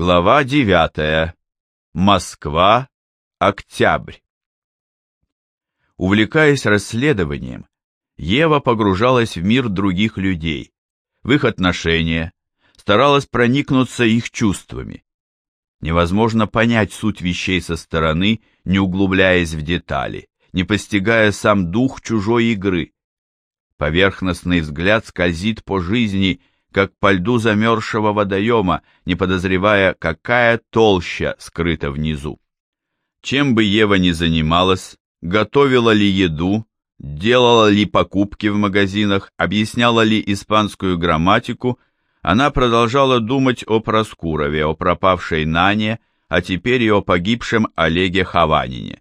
Глава девятая. Москва. Октябрь. Увлекаясь расследованием, Ева погружалась в мир других людей, в их отношения, старалась проникнуться их чувствами. Невозможно понять суть вещей со стороны, не углубляясь в детали, не постигая сам дух чужой игры. Поверхностный взгляд скользит по жизни, как по льду замерзшего водоема, не подозревая, какая толща скрыта внизу. Чем бы Ева ни занималась, готовила ли еду, делала ли покупки в магазинах, объясняла ли испанскую грамматику, она продолжала думать о Проскурове, о пропавшей Нане, а теперь и о погибшем Олеге Хованине.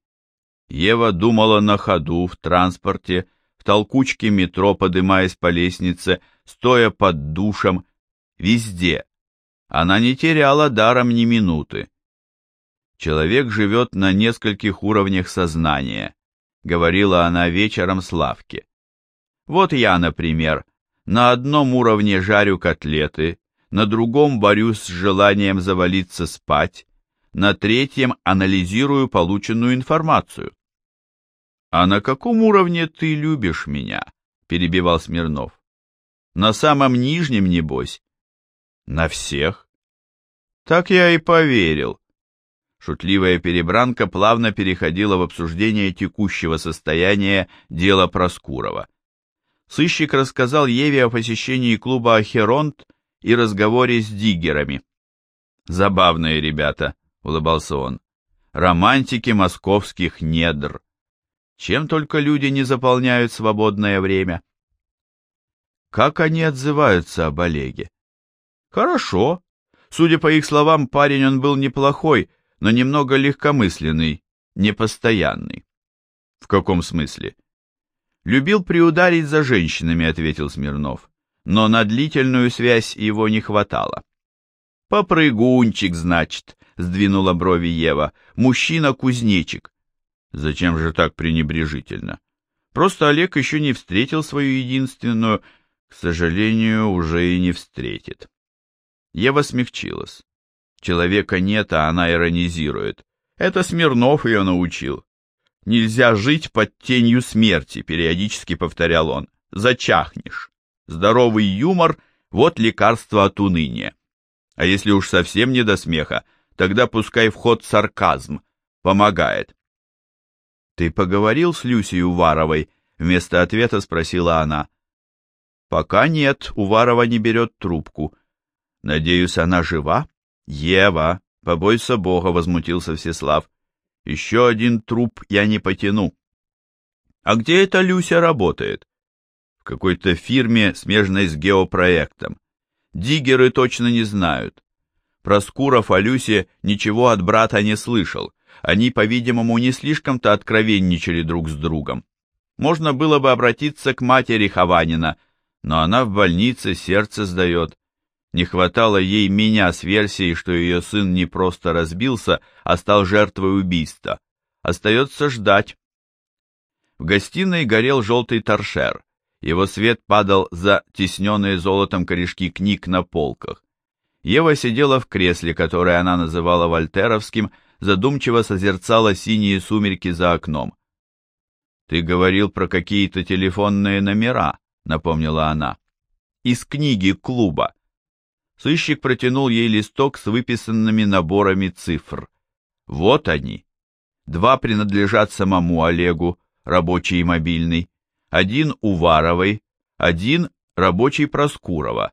Ева думала на ходу, в транспорте, толкучке метро, подымаясь по лестнице, стоя под душем, везде. Она не теряла даром ни минуты. Человек живет на нескольких уровнях сознания, говорила она вечером Славке. Вот я, например, на одном уровне жарю котлеты, на другом борюсь с желанием завалиться спать, на третьем анализирую полученную информацию. «А на каком уровне ты любишь меня?» — перебивал Смирнов. «На самом нижнем, небось?» «На всех?» «Так я и поверил». Шутливая перебранка плавно переходила в обсуждение текущего состояния дела Проскурова. Сыщик рассказал Еве о посещении клуба «Ахеронт» и разговоре с диггерами. «Забавные ребята», — улыбался он, — «романтики московских недр». Чем только люди не заполняют свободное время. Как они отзываются об Олеге? Хорошо. Судя по их словам, парень он был неплохой, но немного легкомысленный, непостоянный. В каком смысле? Любил приударить за женщинами, ответил Смирнов, но на длительную связь его не хватало. Попрыгунчик, значит, сдвинула брови Ева, мужчина-кузнечик. Зачем же так пренебрежительно? Просто Олег еще не встретил свою единственную, к сожалению, уже и не встретит. Ева смягчилась. Человека нет, а она иронизирует. Это Смирнов ее научил. Нельзя жить под тенью смерти, периодически повторял он. Зачахнешь. Здоровый юмор — вот лекарство от уныния. А если уж совсем не до смеха, тогда пускай в ход сарказм. Помогает. «Ты поговорил с Люсей Уваровой?» — вместо ответа спросила она. «Пока нет, Уварова не берет трубку. Надеюсь, она жива?» «Ева, побойся Бога!» — возмутился Всеслав. «Еще один труп я не потяну». «А где эта Люся работает?» «В какой-то фирме, смежной с геопроектом. Диггеры точно не знают. Проскуров о Люсе ничего от брата не слышал. Они, по-видимому, не слишком-то откровенничали друг с другом. Можно было бы обратиться к матери Хованина, но она в больнице, сердце сдает. Не хватало ей меня с версией, что ее сын не просто разбился, а стал жертвой убийства. Остается ждать. В гостиной горел желтый торшер. Его свет падал за тесненные золотом корешки книг на полках. Ева сидела в кресле, которое она называла вольтеровским, задумчиво созерцала синие сумерки за окном. «Ты говорил про какие-то телефонные номера», — напомнила она. «Из книги клуба». Сыщик протянул ей листок с выписанными наборами цифр. Вот они. Два принадлежат самому Олегу, рабочий и мобильный, один Уваровой, один рабочий Проскурова.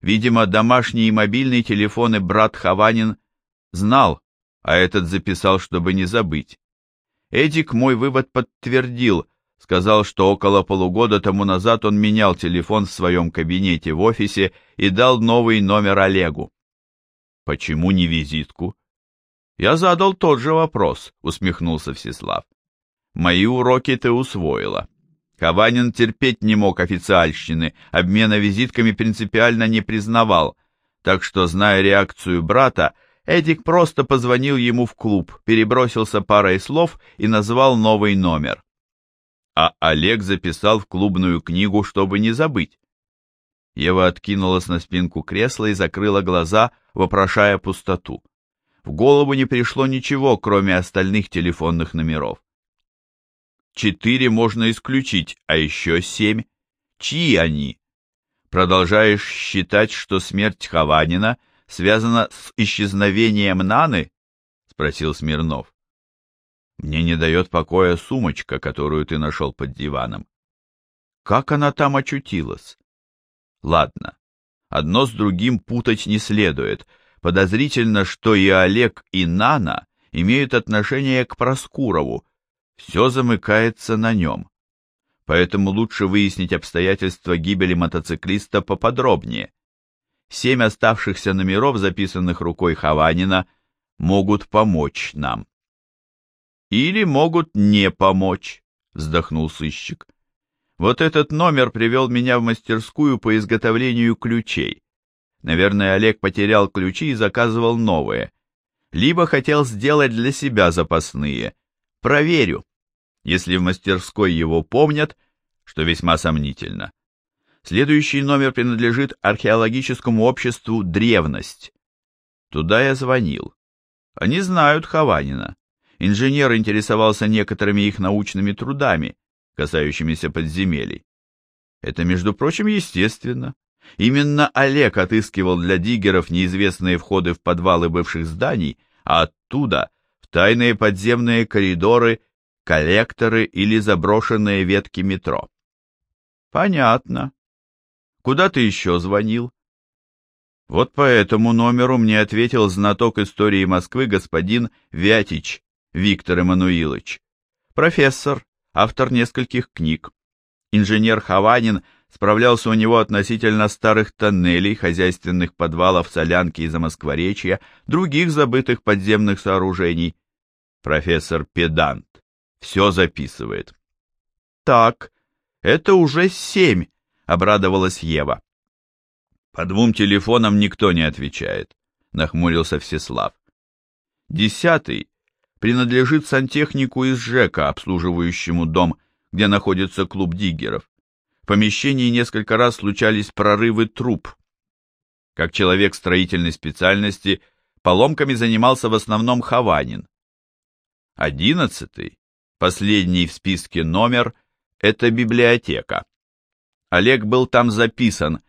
Видимо, домашний и мобильный телефоны брат Хованин знал, а этот записал, чтобы не забыть. Эдик мой вывод подтвердил, сказал, что около полугода тому назад он менял телефон в своем кабинете в офисе и дал новый номер Олегу. Почему не визитку? Я задал тот же вопрос, усмехнулся Всеслав. Мои уроки ты усвоила. Хованин терпеть не мог официальщины, обмена визитками принципиально не признавал, так что, зная реакцию брата, Эдик просто позвонил ему в клуб, перебросился парой слов и назвал новый номер. А Олег записал в клубную книгу, чтобы не забыть. Ева откинулась на спинку кресла и закрыла глаза, вопрошая пустоту. В голову не пришло ничего, кроме остальных телефонных номеров. Четыре можно исключить, а еще семь. Чьи они? Продолжаешь считать, что смерть Хованина связана с исчезновением Наны? Спросил Смирнов. Мне не дает покоя сумочка, которую ты нашел под диваном. Как она там очутилась? Ладно, одно с другим путать не следует. Подозрительно, что и Олег, и Нана имеют отношение к Проскурову. Все замыкается на нем. Поэтому лучше выяснить обстоятельства гибели мотоциклиста поподробнее. Семь оставшихся номеров, записанных рукой Хованина, могут помочь нам. Или могут не помочь, вздохнул сыщик. Вот этот номер привел меня в мастерскую по изготовлению ключей. Наверное, Олег потерял ключи и заказывал новые. Либо хотел сделать для себя запасные. Проверю. Если в мастерской его помнят, что весьма сомнительно. Следующий номер принадлежит археологическому обществу «Древность». Туда я звонил. Они знают Хованина. Инженер интересовался некоторыми их научными трудами, касающимися подземелий. Это, между прочим, естественно. Именно Олег отыскивал для диггеров неизвестные входы в подвалы бывших зданий, а оттуда в тайные подземные коридоры, коллекторы или заброшенные ветки метро. Понятно. Куда ты еще звонил? Вот по этому номеру мне ответил знаток истории Москвы господин Вятич Виктор Эммануилович. Профессор, автор нескольких книг. Инженер Хованин справлялся у него относительно старых тоннелей, хозяйственных подвалов Солянки и Замоскворечья, других забытых подземных сооружений. Профессор Педант. Все записывает. Так, это уже семь, обрадовалась Ева. По двум телефонам никто не отвечает, нахмурился Всеслав. Десятый принадлежит сантехнику из ЖЭКа, обслуживающему дом, где находится клуб диггеров. В помещении несколько раз случались прорывы труб. Как человек строительной специальности, поломками занимался в основном Хованин. Одиннадцатый, последний в списке номер, это библиотека. Олег был там записан,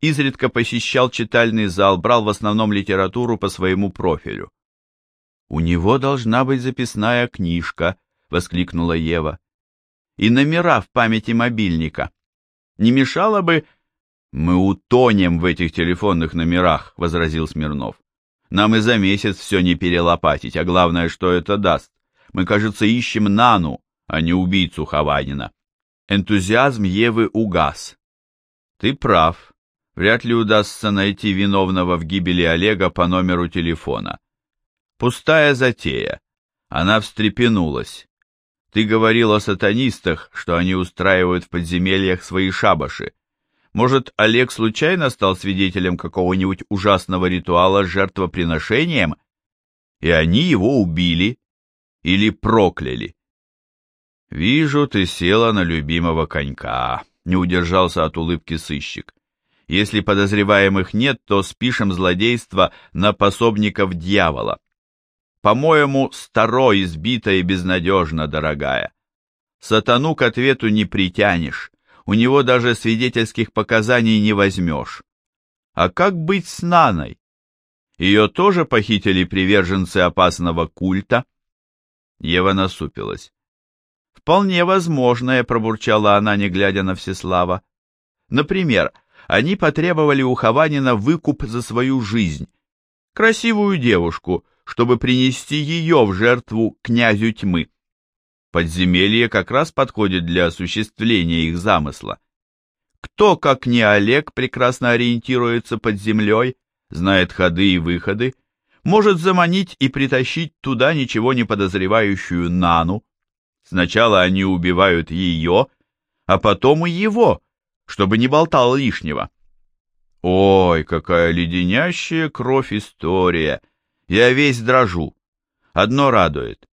изредка посещал читальный зал, брал в основном литературу по своему профилю. «У него должна быть записная книжка», — воскликнула Ева. «И номера в памяти мобильника. Не мешало бы...» «Мы утонем в этих телефонных номерах», — возразил Смирнов. «Нам и за месяц все не перелопатить, а главное, что это даст. Мы, кажется, ищем Нану, а не убийцу Хованина». Энтузиазм Евы угас. «Ты прав. Вряд ли удастся найти виновного в гибели Олега по номеру телефона. Пустая затея. Она встрепенулась. Ты говорил о сатанистах, что они устраивают в подземельях свои шабаши. Может, Олег случайно стал свидетелем какого-нибудь ужасного ритуала с жертвоприношением, и они его убили или прокляли? Вижу, ты села на любимого конька, не удержался от улыбки сыщик. Если подозреваемых нет, то спишем злодейство на пособников дьявола. По-моему, старо, избито и безнадежно, дорогая. Сатану к ответу не притянешь, у него даже свидетельских показаний не возьмешь. А как быть с Наной? Ее тоже похитили приверженцы опасного культа? Ева насупилась. «Вполне возможное», — пробурчала она, не глядя на Всеслава. «Например, они потребовали у Хованина выкуп за свою жизнь. Красивую девушку, чтобы принести ее в жертву князю тьмы. Подземелье как раз подходит для осуществления их замысла. Кто, как не Олег, прекрасно ориентируется под землей, знает ходы и выходы, может заманить и притащить туда ничего не подозревающую Нану. Сначала они убивают ее, а потом и его, чтобы не болтал лишнего. Ой, какая леденящая кровь история! Я весь дрожу. Одно радует.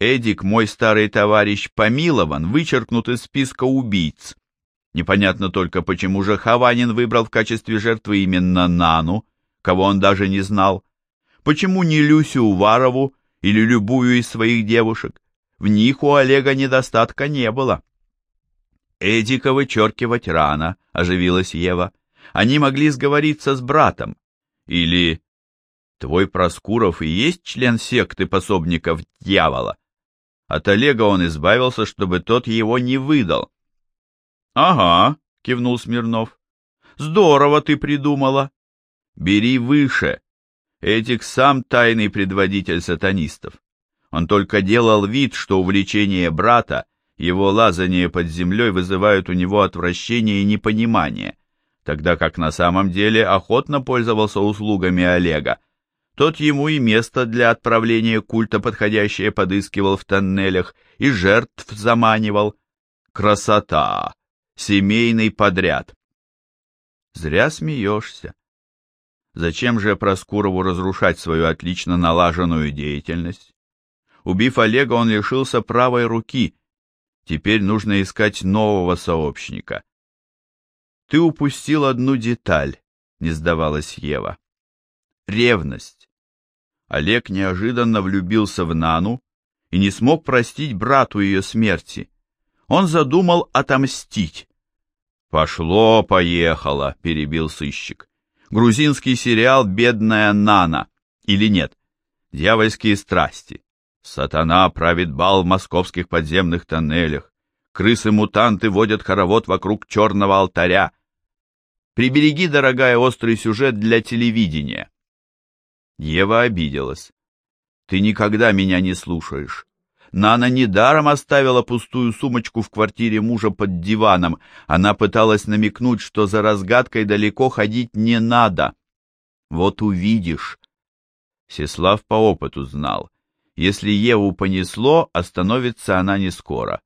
Эдик, мой старый товарищ, помилован, вычеркнут из списка убийц. Непонятно только, почему же Хованин выбрал в качестве жертвы именно Нану, кого он даже не знал. Почему не Люсю Уварову или любую из своих девушек? В них у Олега недостатка не было. Эдика вычеркивать рано, оживилась Ева. Они могли сговориться с братом. Или твой Проскуров и есть член секты пособников дьявола? От Олега он избавился, чтобы тот его не выдал. «Ага», — кивнул Смирнов. «Здорово ты придумала. Бери выше. Этик сам тайный предводитель сатанистов. Он только делал вид, что увлечение брата, его лазание под землей вызывают у него отвращение и непонимание, тогда как на самом деле охотно пользовался услугами Олега. Тот ему и место для отправления культа подходящее подыскивал в тоннелях и жертв заманивал. Красота! Семейный подряд. Зря смеешься. Зачем же Проскурову разрушать свою отлично налаженную деятельность? Убив Олега, он лишился правой руки. Теперь нужно искать нового сообщника. Ты упустил одну деталь, не сдавалась Ева. Ревность. Олег неожиданно влюбился в Нану и не смог простить брату ее смерти. Он задумал отомстить. «Пошло-поехало», — перебил сыщик. «Грузинский сериал «Бедная Нана» или нет? Дьявольские страсти. Сатана правит бал в московских подземных тоннелях. Крысы-мутанты водят хоровод вокруг черного алтаря. Прибереги, дорогая, острый сюжет для телевидения. Ева обиделась. Ты никогда меня не слушаешь. Нана недаром оставила пустую сумочку в квартире мужа под диваном. Она пыталась намекнуть, что за разгадкой далеко ходить не надо. Вот увидишь. Сеслав по опыту знал. Если Еву понесло, остановится она не скоро.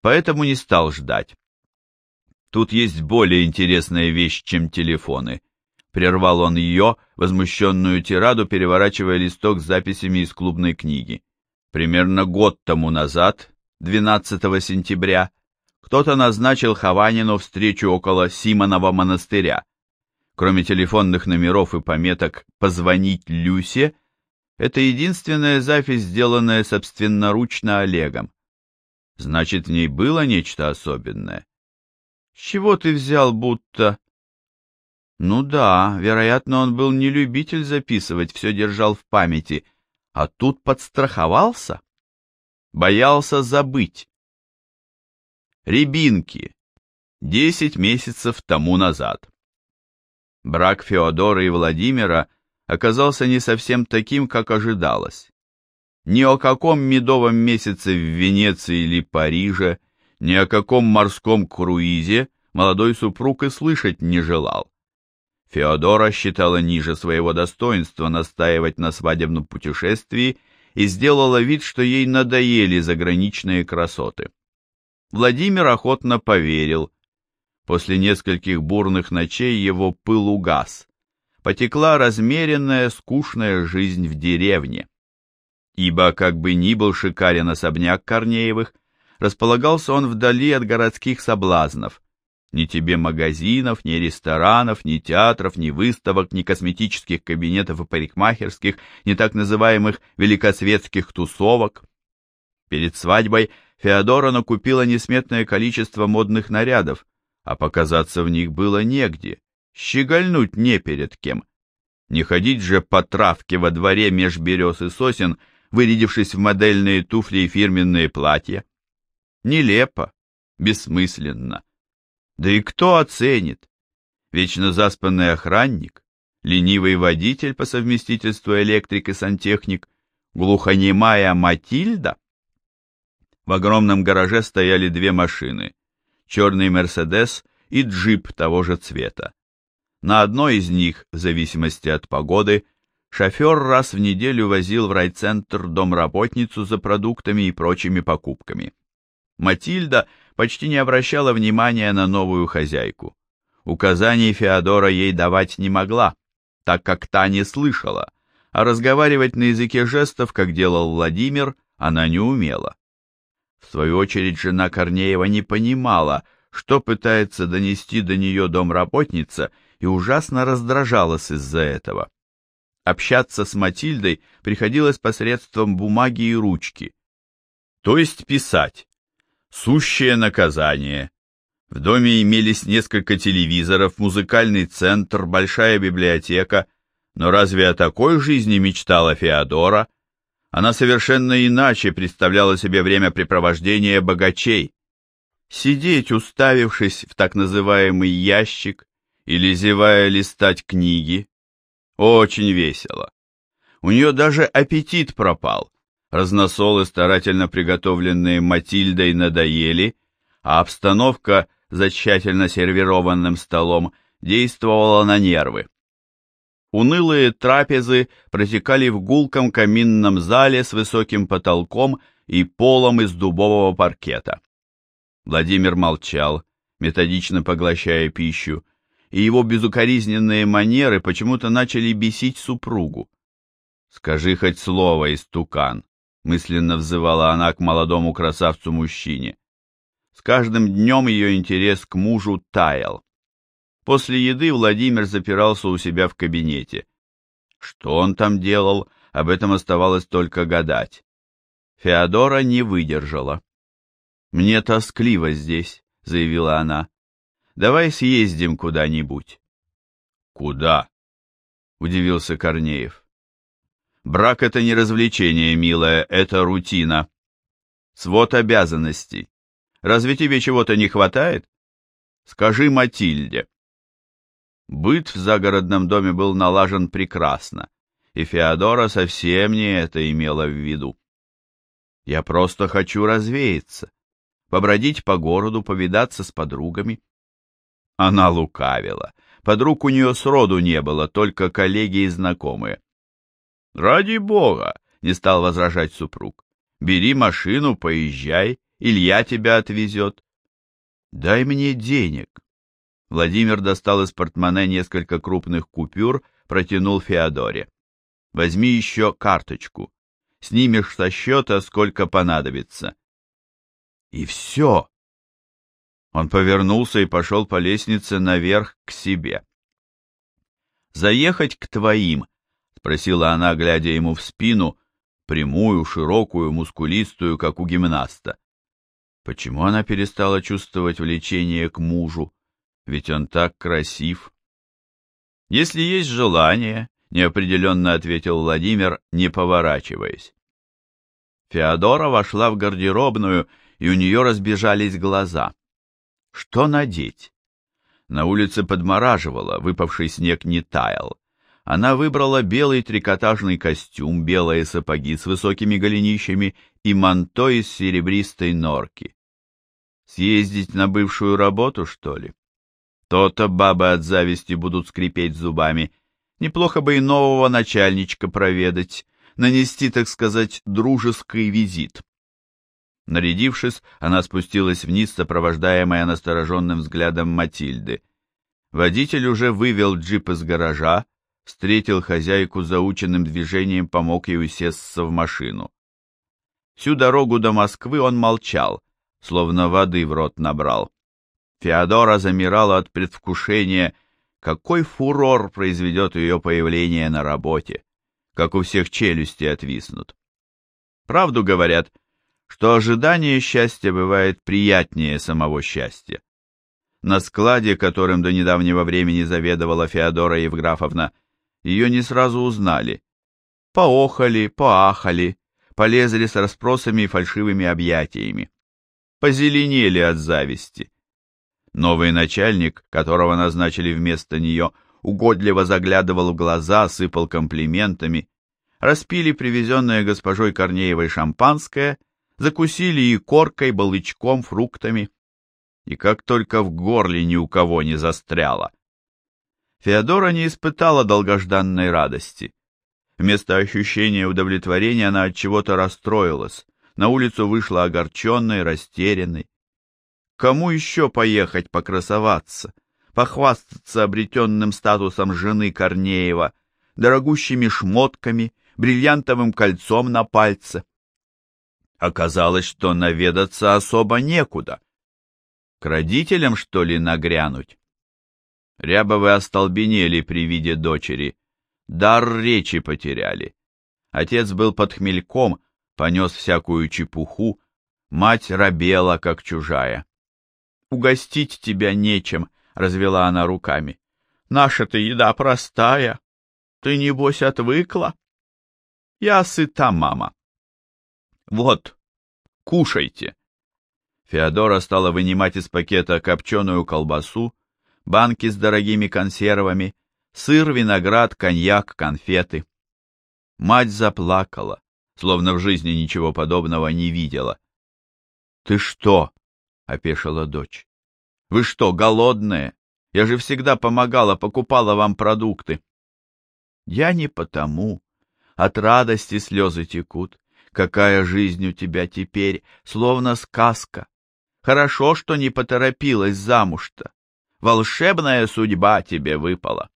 Поэтому не стал ждать. Тут есть более интересная вещь, чем телефоны. Прервал он ее, возмущенную тираду, переворачивая листок с записями из клубной книги. Примерно год тому назад, 12 сентября, кто-то назначил Хованину встречу около Симонова монастыря. Кроме телефонных номеров и пометок «Позвонить Люсе», это единственная запись, сделанная собственноручно Олегом. Значит, в ней было нечто особенное. С чего ты взял, будто... Ну да, вероятно, он был не любитель записывать, все держал в памяти — а тут подстраховался, боялся забыть. Рябинки. Десять месяцев тому назад. Брак Феодора и Владимира оказался не совсем таким, как ожидалось. Ни о каком медовом месяце в Венеции или Париже, ни о каком морском круизе молодой супруг и слышать не желал. Феодора считала ниже своего достоинства настаивать на свадебном путешествии и сделала вид, что ей надоели заграничные красоты. Владимир охотно поверил. После нескольких бурных ночей его пыл угас. Потекла размеренная, скучная жизнь в деревне. Ибо, как бы ни был шикарен особняк Корнеевых, располагался он вдали от городских соблазнов, ни тебе магазинов, ни ресторанов, ни театров, ни выставок, ни косметических кабинетов и парикмахерских, ни так называемых великосветских тусовок. Перед свадьбой Феодора накупила несметное количество модных нарядов, а показаться в них было негде, щегольнуть не перед кем. Не ходить же по травке во дворе меж берез и сосен, вырядившись в модельные туфли и фирменные платья. Нелепо, бессмысленно. Да и кто оценит? Вечно заспанный охранник, ленивый водитель по совместительству электрик и сантехник, глухонемая Матильда? В огромном гараже стояли две машины, черный «Мерседес» и джип того же цвета. На одной из них, в зависимости от погоды, шофер раз в неделю возил в райцентр домработницу за продуктами и прочими покупками. Матильда почти не обращала внимания на новую хозяйку. Указаний Феодора ей давать не могла, так как та не слышала, а разговаривать на языке жестов, как делал Владимир, она не умела. В свою очередь жена Корнеева не понимала, что пытается донести до нее домработница, и ужасно раздражалась из-за этого. Общаться с Матильдой приходилось посредством бумаги и ручки, то есть писать. Сущее наказание. В доме имелись несколько телевизоров, музыкальный центр, большая библиотека, но разве о такой жизни мечтала Феодора? Она совершенно иначе представляла себе времяпрепровождение богачей. Сидеть, уставившись в так называемый ящик, или зевая листать книги, очень весело. У нее даже аппетит пропал. Разносолы, старательно приготовленные Матильдой, надоели, а обстановка за тщательно сервированным столом действовала на нервы. Унылые трапезы протекали в гулком каминном зале с высоким потолком и полом из дубового паркета. Владимир молчал, методично поглощая пищу, и его безукоризненные манеры почему-то начали бесить супругу. «Скажи хоть слово, истукан!» — мысленно взывала она к молодому красавцу-мужчине. С каждым днем ее интерес к мужу таял. После еды Владимир запирался у себя в кабинете. Что он там делал, об этом оставалось только гадать. Феодора не выдержала. «Мне тоскливо здесь», — заявила она. «Давай съездим куда-нибудь». «Куда?» — удивился Корнеев. «Брак — это не развлечение, милая, это рутина. Свод обязанностей. Разве тебе чего-то не хватает? Скажи Матильде». Быт в загородном доме был налажен прекрасно, и Феодора совсем не это имела в виду. «Я просто хочу развеяться, побродить по городу, повидаться с подругами». Она лукавила. Подруг у нее сроду не было, только коллеги и знакомые. «Ради бога!» — не стал возражать супруг. «Бери машину, поезжай, Илья тебя отвезет». «Дай мне денег», Владимир достал из портмоне несколько крупных купюр, протянул Феодоре. «Возьми еще карточку. Снимешь со счета, сколько понадобится». «И все!» Он повернулся и пошел по лестнице наверх к себе. «Заехать к твоим?» — спросила она, глядя ему в спину, прямую, широкую, мускулистую, как у гимнаста. Почему она перестала чувствовать влечение к мужу? ведь он так красив. Если есть желание, неопределенно ответил Владимир, не поворачиваясь. Феодора вошла в гардеробную, и у нее разбежались глаза. Что надеть? На улице подмораживало, выпавший снег не таял. Она выбрала белый трикотажный костюм, белые сапоги с высокими голенищами и манто из серебристой норки. Съездить на бывшую работу, что ли? То-то бабы от зависти будут скрипеть зубами. Неплохо бы и нового начальничка проведать, нанести, так сказать, дружеский визит. Нарядившись, она спустилась вниз, сопровождаемая настороженным взглядом Матильды. Водитель уже вывел джип из гаража, встретил хозяйку заученным движением, помог ей усесться в машину. Всю дорогу до Москвы он молчал, словно воды в рот набрал. Феодора замирала от предвкушения, какой фурор произведет ее появление на работе, как у всех челюсти отвиснут. Правду говорят, что ожидание счастья бывает приятнее самого счастья. На складе, которым до недавнего времени заведовала Феодора Евграфовна, ее не сразу узнали. Поохали, поахали, полезли с расспросами и фальшивыми объятиями. Позеленели от зависти. Новый начальник, которого назначили вместо нее, угодливо заглядывал в глаза, сыпал комплиментами. Распили привезенное госпожой Корнеевой шампанское, закусили и коркой, балычком, фруктами. И как только в горле ни у кого не застряло. Феодора не испытала долгожданной радости. Вместо ощущения удовлетворения она от чего-то расстроилась. На улицу вышла огорченной, растерянной. Кому еще поехать покрасоваться, похвастаться обретенным статусом жены Корнеева, дорогущими шмотками, бриллиантовым кольцом на пальце? Оказалось, что наведаться особо некуда. К родителям, что ли, нагрянуть? Рябовы остолбенели при виде дочери, дар речи потеряли. Отец был под хмельком, понес всякую чепуху, мать робела, как чужая. «Угостить тебя нечем», — развела она руками. «Наша-то еда простая. Ты, небось, отвыкла?» «Я сыта, мама». «Вот, кушайте». Феодора стала вынимать из пакета копченую колбасу, банки с дорогими консервами, сыр, виноград, коньяк, конфеты. Мать заплакала, словно в жизни ничего подобного не видела. — Ты что? — опешила дочь. — Вы что, голодные? Я же всегда помогала, покупала вам продукты. — Я не потому. От радости слезы текут. Какая жизнь у тебя теперь, словно сказка. Хорошо, что не поторопилась замуж-то. Волшебная судьба тебе выпала.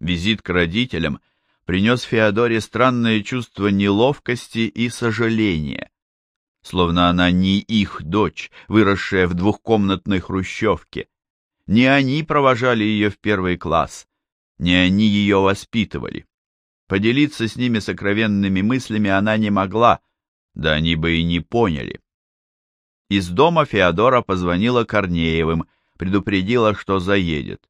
Визит к родителям принес Феодоре странное чувство неловкости и сожаления, словно она не их дочь, выросшая в двухкомнатной хрущевке. Не они провожали ее в первый класс, не они ее воспитывали. Поделиться с ними сокровенными мыслями она не могла, да они бы и не поняли. Из дома Феодора позвонила Корнеевым, предупредила, что заедет.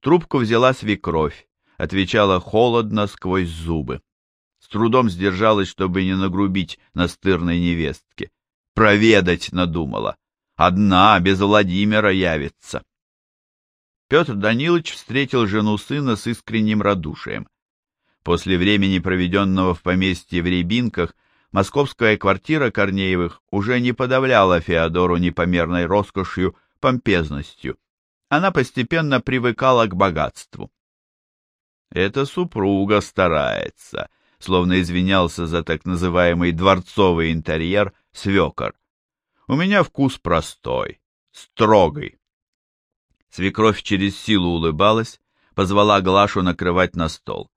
Трубку взяла свекровь, отвечала холодно сквозь зубы. С трудом сдержалась, чтобы не нагрубить настырной невестке. Проведать надумала. Одна, без Владимира явится. Петр Данилович встретил жену сына с искренним радушием. После времени, проведенного в поместье в Рябинках, московская квартира Корнеевых уже не подавляла Феодору непомерной роскошью, помпезностью. Она постепенно привыкала к богатству. Эта супруга старается, словно извинялся за так называемый дворцовый интерьер свекор. У меня вкус простой, строгий. Свекровь через силу улыбалась, позвала Глашу накрывать на стол.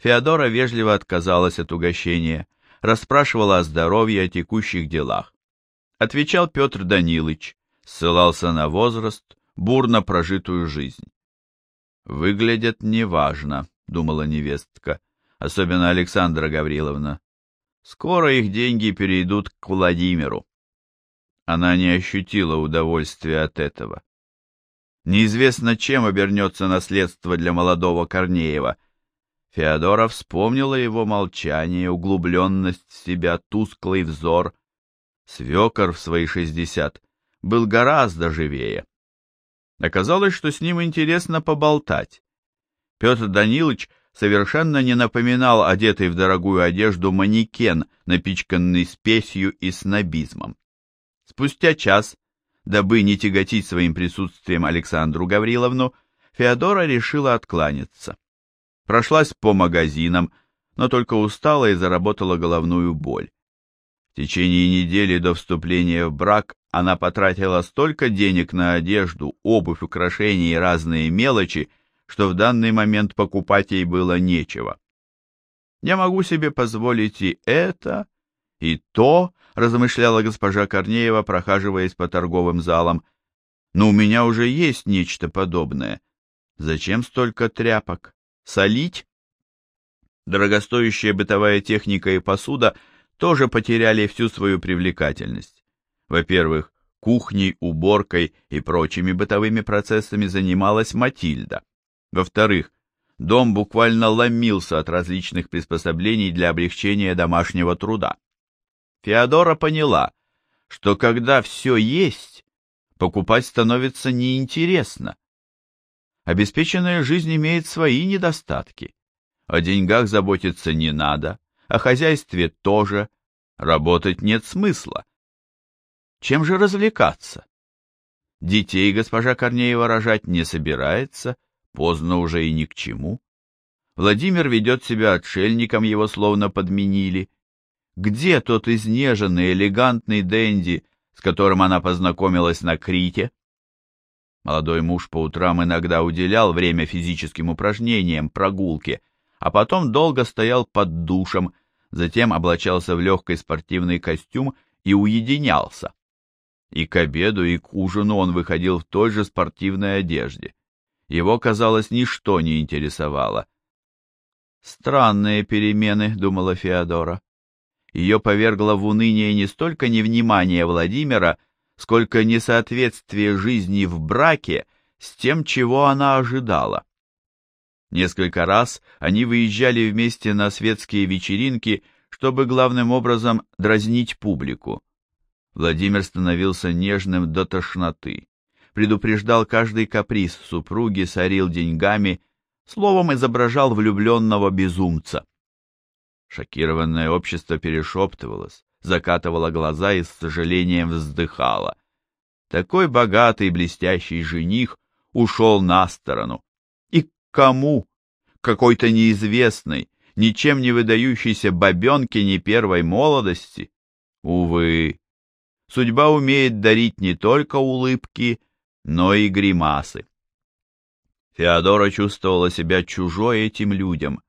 Феодора вежливо отказалась от угощения, расспрашивала о здоровье, о текущих делах. Отвечал Петр Данилович, ссылался на возраст, бурно прожитую жизнь. «Выглядят неважно», — думала невестка, особенно Александра Гавриловна. «Скоро их деньги перейдут к Владимиру». Она не ощутила удовольствия от этого. Неизвестно, чем обернется наследство для молодого Корнеева. Феодора вспомнила его молчание, углубленность в себя, тусклый взор. Свекор в свои шестьдесят был гораздо живее. Оказалось, что с ним интересно поболтать. Петр Данилович совершенно не напоминал одетый в дорогую одежду манекен, напичканный спесью и снобизмом. Спустя час, дабы не тяготить своим присутствием Александру Гавриловну, Феодора решила откланяться. Прошлась по магазинам, но только устала и заработала головную боль. В течение недели до вступления в брак она потратила столько денег на одежду, обувь, украшения и разные мелочи, что в данный момент покупать ей было нечего. «Я могу себе позволить и это, и то», — размышляла госпожа Корнеева, прохаживаясь по торговым залам. «Но у меня уже есть нечто подобное. Зачем столько тряпок? Солить?» Дорогостоящая бытовая техника и посуда тоже потеряли всю свою привлекательность. Во-первых, кухней, уборкой и прочими бытовыми процессами занималась Матильда. Во-вторых, дом буквально ломился от различных приспособлений для облегчения домашнего труда. Феодора поняла, что когда все есть, покупать становится неинтересно. Обеспеченная жизнь имеет свои недостатки. О деньгах заботиться не надо, о хозяйстве тоже, работать нет смысла. Чем же развлекаться? Детей госпожа Корнеева рожать не собирается, поздно уже и ни к чему. Владимир ведет себя отшельником, его словно подменили. Где тот изнеженный, элегантный денди, с которым она познакомилась на Крите? Молодой муж по утрам иногда уделял время физическим упражнениям, прогулке, а потом долго стоял под душем, затем облачался в легкий спортивный костюм и уединялся. И к обеду, и к ужину он выходил в той же спортивной одежде. Его, казалось, ничто не интересовало. «Странные перемены», — думала Феодора. Ее повергло в уныние не столько невнимание Владимира, сколько несоответствие жизни в браке с тем, чего она ожидала. Несколько раз они выезжали вместе на светские вечеринки, чтобы главным образом дразнить публику. Владимир становился нежным до тошноты, предупреждал каждый каприз супруги, сорил деньгами, словом изображал влюбленного безумца. Шокированное общество перешептывалось, закатывало глаза и с сожалением вздыхало. Такой богатый блестящий жених ушел на сторону. И к кому? Какой-то неизвестной, ничем не выдающейся бабенке не первой молодости? Увы, судьба умеет дарить не только улыбки, но и гримасы. Феодора чувствовала себя чужой этим людям,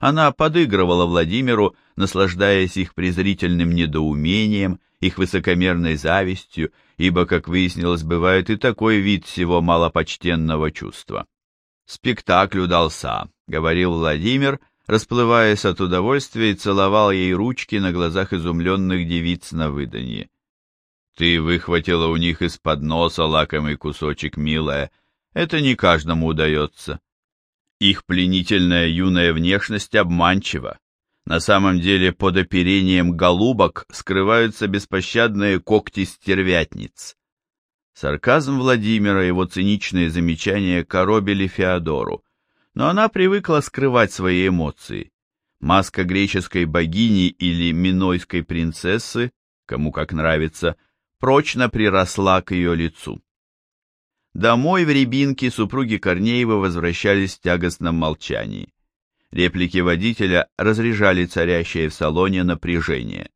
она подыгрывала Владимиру, наслаждаясь их презрительным недоумением, их высокомерной завистью, ибо, как выяснилось, бывает и такой вид всего малопочтенного чувства. «Спектакль удался», — говорил Владимир, расплываясь от удовольствия и целовал ей ручки на глазах изумленных девиц на выданье. «Ты выхватила у них из-под носа лакомый кусочек, милая. Это не каждому удается. Их пленительная юная внешность обманчива. На самом деле под оперением голубок скрываются беспощадные когти стервятниц. Сарказм Владимира и его циничные замечания коробили Феодору, но она привыкла скрывать свои эмоции. Маска греческой богини или минойской принцессы, кому как нравится, прочно приросла к ее лицу. Домой в Рябинке супруги Корнеева возвращались в тягостном молчании. Реплики водителя разряжали царящее в салоне напряжение.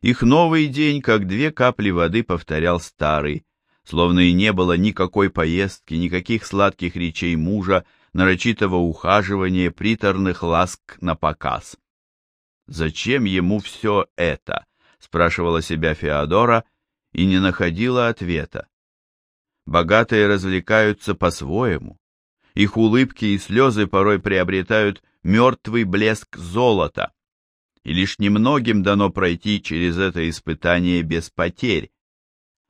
Их новый день, как две капли воды, повторял старый, словно и не было никакой поездки, никаких сладких речей мужа, нарочитого ухаживания, приторных ласк на показ. «Зачем ему все это?» — спрашивала себя Феодора и не находила ответа. Богатые развлекаются по-своему. Их улыбки и слезы порой приобретают мертвый блеск золота. И лишь немногим дано пройти через это испытание без потерь.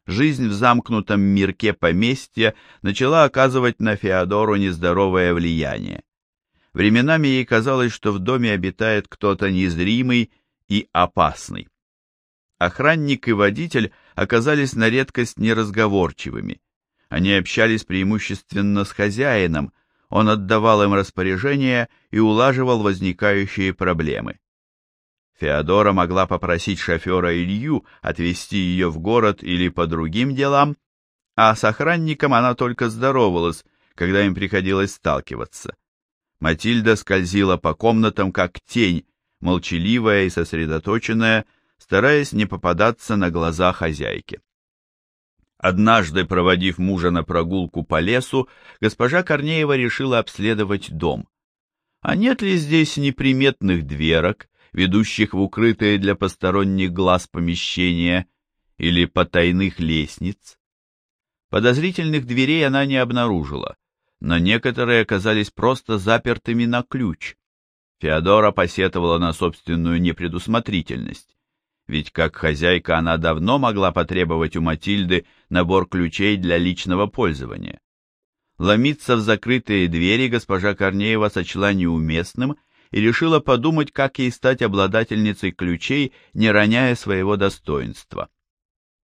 Жизнь в замкнутом мирке поместья начала оказывать на Феодору нездоровое влияние. Временами ей казалось, что в доме обитает кто-то незримый и опасный. Охранник и водитель оказались на редкость неразговорчивыми. Они общались преимущественно с хозяином, он отдавал им распоряжения и улаживал возникающие проблемы. Феодора могла попросить шофера Илью отвезти ее в город или по другим делам, а с охранником она только здоровалась, когда им приходилось сталкиваться. Матильда скользила по комнатам как тень, молчаливая и сосредоточенная, стараясь не попадаться на глаза хозяйки. Однажды, проводив мужа на прогулку по лесу, госпожа Корнеева решила обследовать дом. А нет ли здесь неприметных дверок, ведущих в укрытые для посторонних глаз помещения, или потайных лестниц? Подозрительных дверей она не обнаружила, но некоторые оказались просто запертыми на ключ. Феодора посетовала на собственную непредусмотрительность ведь как хозяйка она давно могла потребовать у Матильды набор ключей для личного пользования. Ломиться в закрытые двери госпожа Корнеева сочла неуместным и решила подумать, как ей стать обладательницей ключей, не роняя своего достоинства.